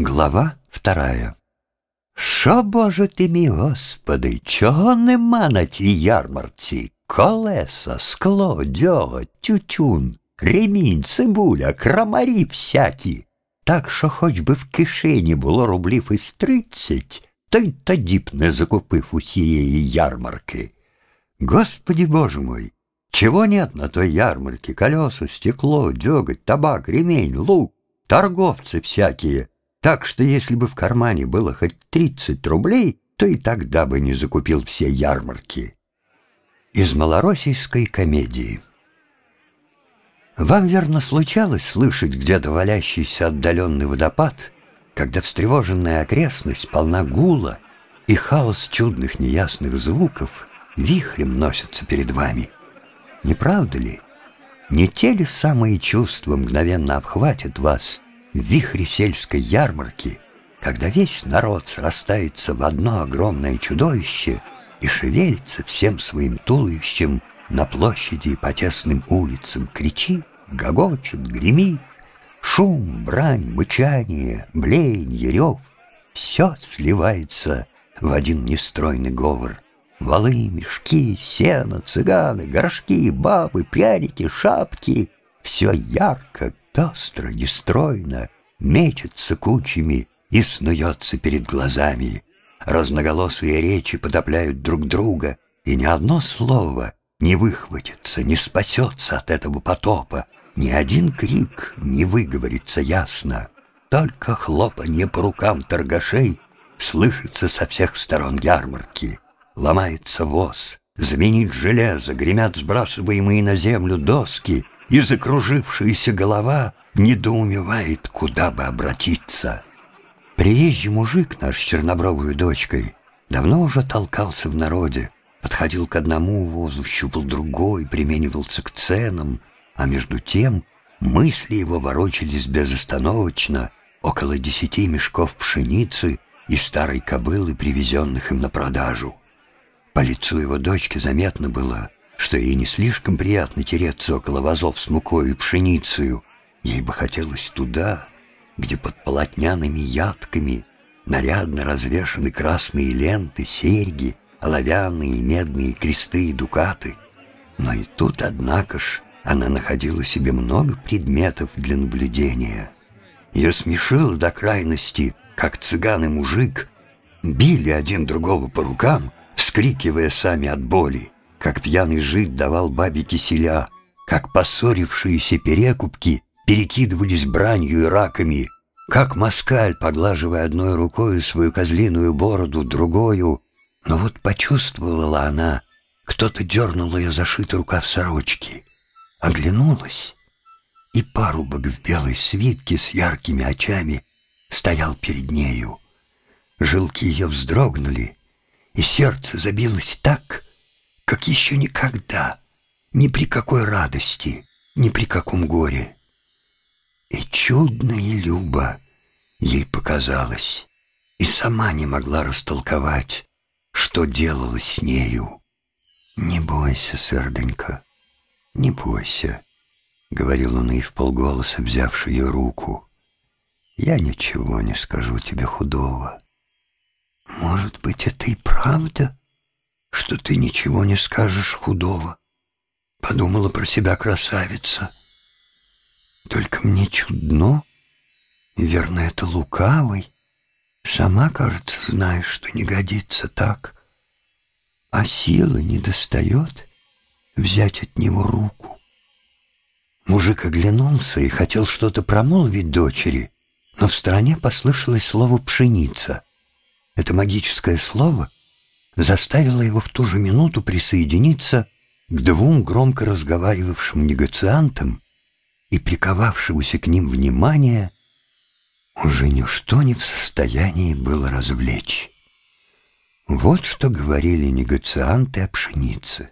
Глава вторая. Що, Боже ти мій Господи, чого нема на тій ярмарці? Колеса, скло, дьоготь, тютюн, ремінь, цибуля, крамарі всякі. Так що хоч би в кишені було рублів із тридцять, то й тоді б не закупив усієї ярмарки. Господи Боже мой, чего нет на той ярмарке? Колеса, стекло, деготь, табак, ремень, лук, торговцы всякие. Так что если бы в кармане было хоть тридцать рублей, то и тогда бы не закупил все ярмарки. Из малороссийской комедии. Вам, верно, случалось слышать где-то валящийся отдаленный водопад, когда встревоженная окрестность полна гула, и хаос чудных неясных звуков вихрем носится перед вами. Не правда ли? Не те ли самые чувства мгновенно обхватят вас в вихре сельской ярмарки, когда весь народ срастается в одно огромное чудовище и шевелится всем своим туловищем на площади и по тесным улицам, кричит, гогочет, гремит, шум, брань, мычание, блеяние, рев — все сливается в один нестройный говор. Валы, мешки, сено, цыганы, горшки, бабы, пряники, шапки — все ярко, пестро, нестройно, мечется кучами и снуется перед глазами. Разноголосые речи потопляют друг друга, и ни одно слово не выхватится, не спасется от этого потопа, ни один крик не выговорится ясно. Только хлопанье по рукам торгашей слышится со всех сторон ярмарки. Ломается воз, звенит железо, гремят сбрасываемые на землю доски, и закружившаяся голова недоумевает, куда бы обратиться. Приезжий мужик наш с чернобровой дочкой давно уже толкался в народе, подходил к одному возу, щупал другой, применивался к ценам, а между тем мысли его ворочались безостановочно около десяти мешков пшеницы и старой кобылы, привезенных им на продажу. По лицу его дочки заметно было — что ей не слишком приятно тереться около вазов с мукой и пшеницею. Ей бы хотелось туда, где под полотняными ядками нарядно развешаны красные ленты, серьги, оловянные медные кресты и дукаты. Но и тут, однако ж, она находила себе много предметов для наблюдения. Ее смешило до крайности, как цыган и мужик били один другого по рукам, вскрикивая сами от боли как пьяный жид давал бабе киселя, как поссорившиеся перекупки перекидывались бранью и раками, как москаль, поглаживая одной рукой свою козлиную бороду, другою. Но вот почувствовала она, кто-то дернул ее за шитый рукав сорочки, оглянулась, и парубок в белой свитке с яркими очами стоял перед нею. Жилки ее вздрогнули, и сердце забилось так, как еще никогда, ни при какой радости, ни при каком горе. И чудно и любо ей показалось, и сама не могла растолковать, что делалось с нею. «Не бойся, серденька, не бойся», — говорил он ей вполголоса, взявший ее руку. «Я ничего не скажу тебе худого». «Может быть, это и правда?» Что ты ничего не скажешь худого, подумала про себя красавица. Только мне чудно, верно это лукавый, сама, кажется, знаешь, что не годится так, а силы не достает взять от него руку. Мужик оглянулся и хотел что-то промолвить дочери, но в стороне послышалось слово «пшеница». Это магическое слово — заставила его в ту же минуту присоединиться к двум громко разговаривавшим негациантам и приковавшегося к ним внимания уже ничто не в состоянии было развлечь. Вот что говорили негацианты о пшенице.